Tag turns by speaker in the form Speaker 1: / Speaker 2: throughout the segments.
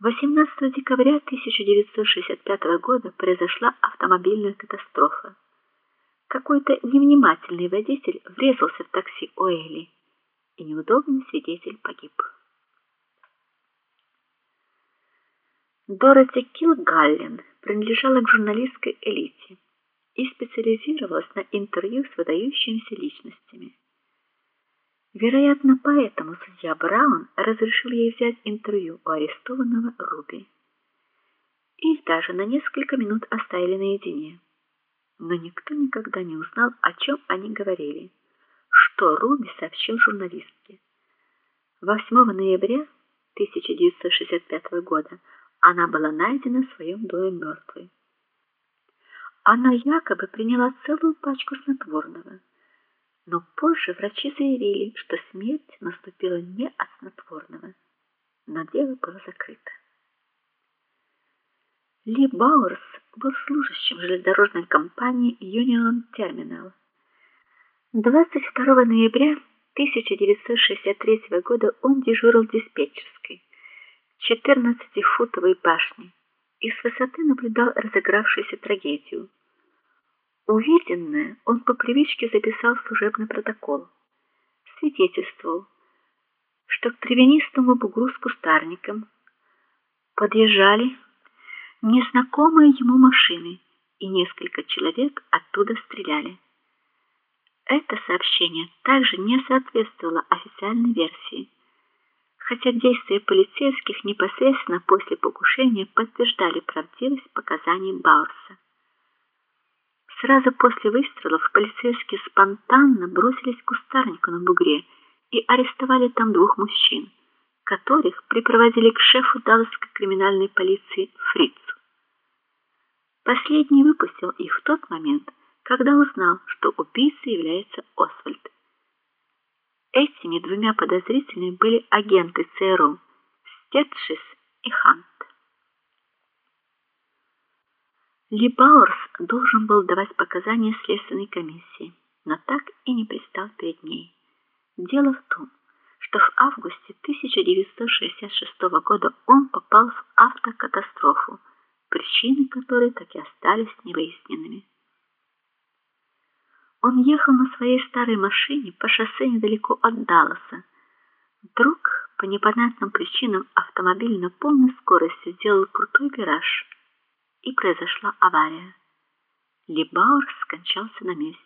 Speaker 1: 18 декабря 1965 года произошла автомобильная катастрофа. Какой-то невнимательный водитель врезался в такси Оэли, и неудобный свидетель погиб. Дороти Килгаллен принадлежала к журналистской элите и специализировалась на интервью с выдающимися личностями. Вероятно, поэтому судья Браун разрешил ей взять интервью у арестованного Руби. Их даже на несколько минут оставили наедине. Но никто никогда не узнал, о чем они говорили, что Руби сообщил журналистке. 8 ноября 1965 года она была найдена в своем доме мертвой. Она якобы приняла целую пачку снотворного но позже врачи заявили, что смерть наступила не от снотворного. Но дело было закрыто. Ли Бауэрс был служащим железнодорожной компании Union Terminal. 22 ноября 1963 года он дежурил диспетчерской 14-футовой башни и с высоты наблюдал разыгравшуюся трагедию. Увиденное он по привычке записал в служебный протокол. Свидетельствовал, что к травянистому бугру с кустарником подъезжали незнакомые ему машины, и несколько человек оттуда стреляли. Это сообщение также не соответствовало официальной версии, хотя действия полицейских непосредственно после покушения подтверждали правдивость показаний Баурса. Сразу после выстрелов полицейские спонтанно бросились к кустарнику на бугре и арестовали там двух мужчин, которых припроводили к шефу Далласской криминальной полиции Фрицу. Последний выпустил их в тот момент, когда узнал, что убийцей является Освальд. Этими двумя подозрительными были агенты ЦРУ Стетшис и Хант. Ли должен был давать показания следственной комиссии, но так и не пристал перед ней. Дело в том, что в августе 1966 года он попал в автокатастрофу, причины которой так и остались невыясненными. Он ехал на своей старой машине по шоссе недалеко от Далласа. Вдруг, по непонятным причинам, автомобиль на полной скорости сделал крутой вираж и произошла авария. Либаур скончался на месте.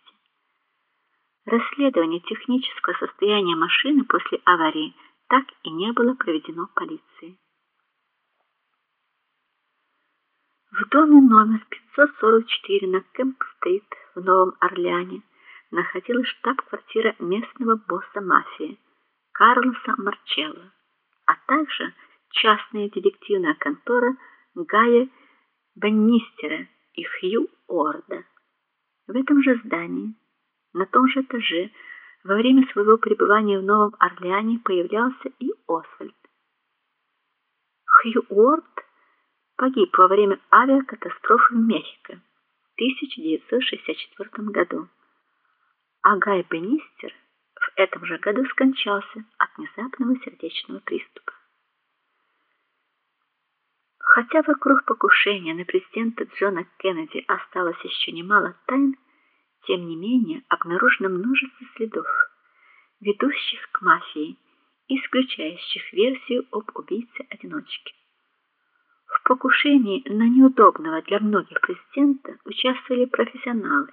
Speaker 1: Расследование технического состояния машины после аварии так и не было проведено полицией. В доме номер 544 на Кэмп-стрит в Новом Орлеане находилась штаб-квартира местного босса мафии Карлоса Марчелло, а также частная детективная контора Гая Баннистера и Хью Орда. В этом же здании, на том же этаже, во время своего пребывания в Новом Орлеане появлялся и Освальд. Хью Орд погиб во время авиакатастрофы в Мехико в 1964 году. А Гай Беннистер в этом же году скончался от внезапного сердечного приступа. Хотя вокруг покушения на президента Джона Кеннеди осталось еще немало тайн, тем не менее обнаружено множество следов, ведущих к мафии, исключающих версию об убийце-одиночке. В покушении на неудобного для многих президента участвовали профессионалы,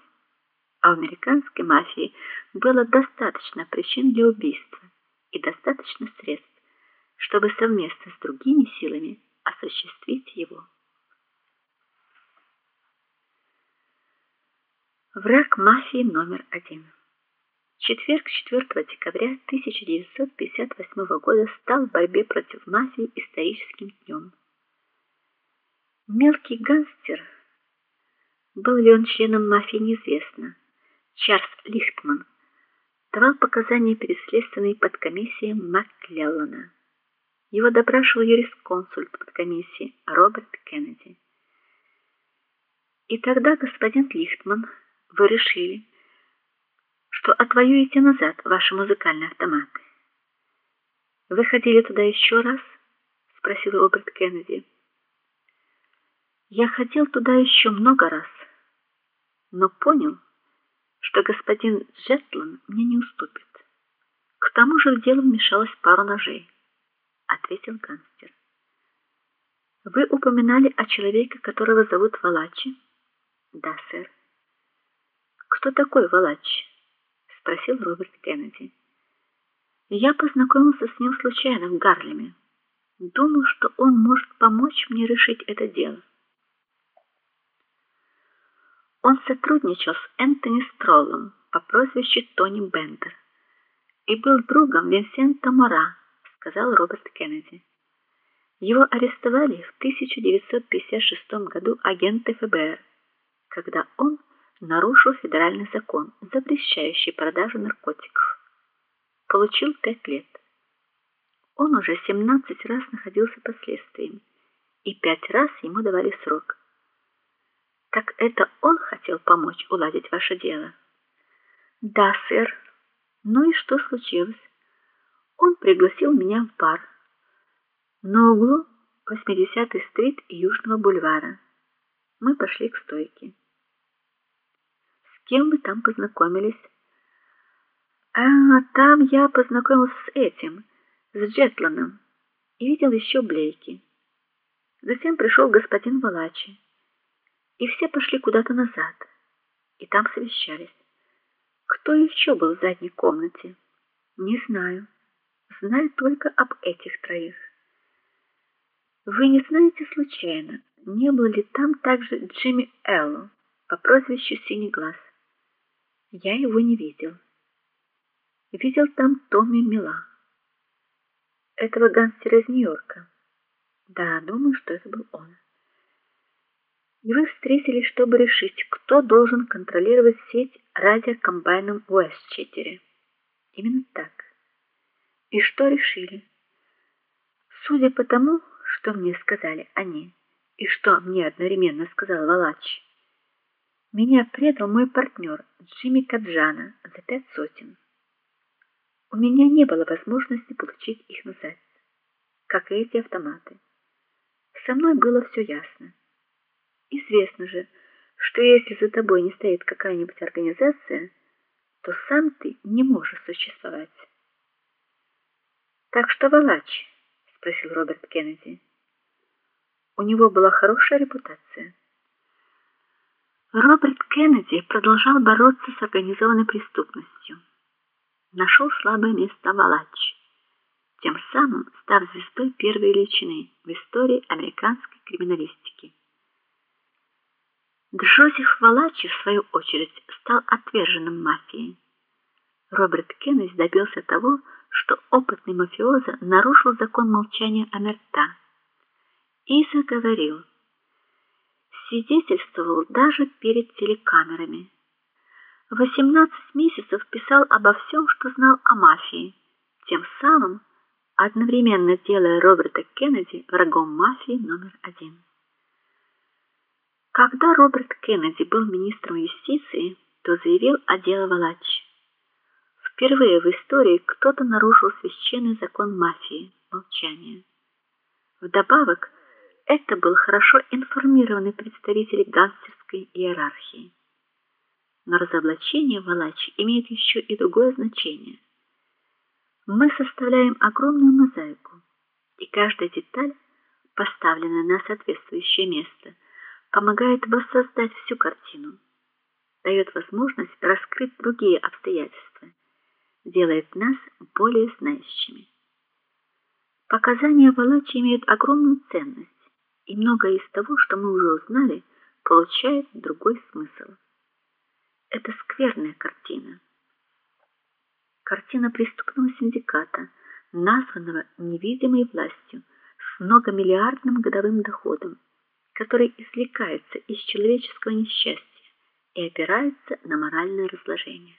Speaker 1: а в американской мафии было достаточно причин для убийства и достаточно средств, чтобы совместно с другими силами осуществить его. Враг мафии номер один. Четверг, 4 декабря 1958 года стал в борьбе против мафии историческим днем. Мелкий гангстер, был ли он членом мафии, неизвестно. Чарльз Лихтман давал показания перед следственной подкомиссией Макклеллана. Его допрашивал юрисконсульт подкомиссии Роберт Кеннеди. И тогда, господин Лихтман, вы решили, что отвоюете назад ваши музыкальные автоматы. Вы ходили туда еще раз? спросил Роберт Кеннеди. Я ходил туда еще много раз, но понял, что господин Джетлан мне не уступит. К тому же в дело вмешалась пара ножей, ответил гангстер. Вы упоминали о человеке, которого зовут Валачи? Да, сэр. Кто такой Валачи? спросил Роберт Кеннеди. Я познакомился с ним случайно в Гарлеме. Думаю, что он может помочь мне решить это дело. Он сотрудничал с Энтони Строллом по прозвищу Тони Бендер и был другом Винсента Мора, сказал Роберт Кеннеди. Его арестовали в 1956 году агенты ФБР, когда он нарушил федеральный закон, запрещающий продажу наркотиков. Получил пять лет. Он уже 17 раз находился под следствием, и пять раз ему давали срок. Так это он хотел помочь уладить ваше дело? Да, сэр. Ну и что случилось? Он пригласил меня в бар на углу 80-й стрит Южного бульвара. Мы пошли к стойке. С кем вы там познакомились? А, там я познакомился с этим, с Джетланом, и видел еще Блейки. Затем пришел господин Валачи и все пошли куда-то назад. И там совещались. Кто еще был в задней комнате? Не знаю. Знаю только об этих троих. Вы не знаете случайно, не был ли там также Джимми Элло по прозвищу Синий глаз? Я его не видел. Видел там Томми Мила. Этого гангстера из Нью-Йорка. Да, думаю, что это был он и вы встретились, чтобы решить, кто должен контролировать сеть радиокомбайном Уэст-4. Именно так. И что решили? Судя по тому, что мне сказали они, и что мне одновременно сказал Валач, меня предал мой партнер Джимми Каджана за пять сотен. У меня не было возможности получить их назад, как и эти автоматы. Со мной было все ясно. Известно же, что если за тобой не стоит какая-нибудь организация, то сам ты не можешь существовать. Так что Валач, спросил Роберт Кеннеди. У него была хорошая репутация. Роберт Кеннеди продолжал бороться с организованной преступностью. Нашел слабое место Валач, тем самым став звездой первой величины в истории американской криминалистики. Джозеф Валачи в свою очередь стал отверженным мафией. Роберт Кеннес добился того, что опытный мафиоза нарушил закон молчания Амерта и заговорил. Свидетельствовал даже перед телекамерами. 18 месяцев писал обо всем, что знал о мафии, тем самым одновременно делая Роберта Кеннеди врагом мафии номер один. Когда Роберт Кеннеди был министром юстиции, то заявил о деле Валач. Впервые в истории кто-то нарушил священный закон мафии молчания. Вдобавок, это был хорошо информированный представитель гангстерской иерархии. Но разоблачение Валачи имеет еще и другое значение. Мы составляем огромную мозаику, и каждая деталь, поставленная на соответствующее место, помогает воссоздать всю картину, дает возможность раскрыть другие обстоятельства, делает нас более знающими. Показания Валачи имеют огромную ценность, и многое из того, что мы уже узнали, получает другой смысл. Это скверная картина. Картина преступного синдиката, названного невидимой властью с многомиллиардным годовым доходом который извлекается из человеческого несчастья и опирается на моральное разложение.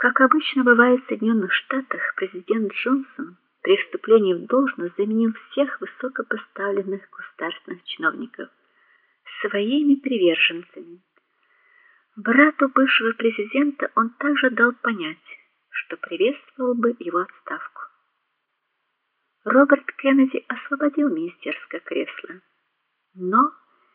Speaker 1: Как обычно бывает в Соединенных Штатах, президент Джонсон при вступлении в должность заменил всех высокопоставленных государственных чиновников своими приверженцами. Брату бывшего президента он также дал понять, что приветствовал бы его отставку. Роберт Кеннеди освободил министерское кресло, но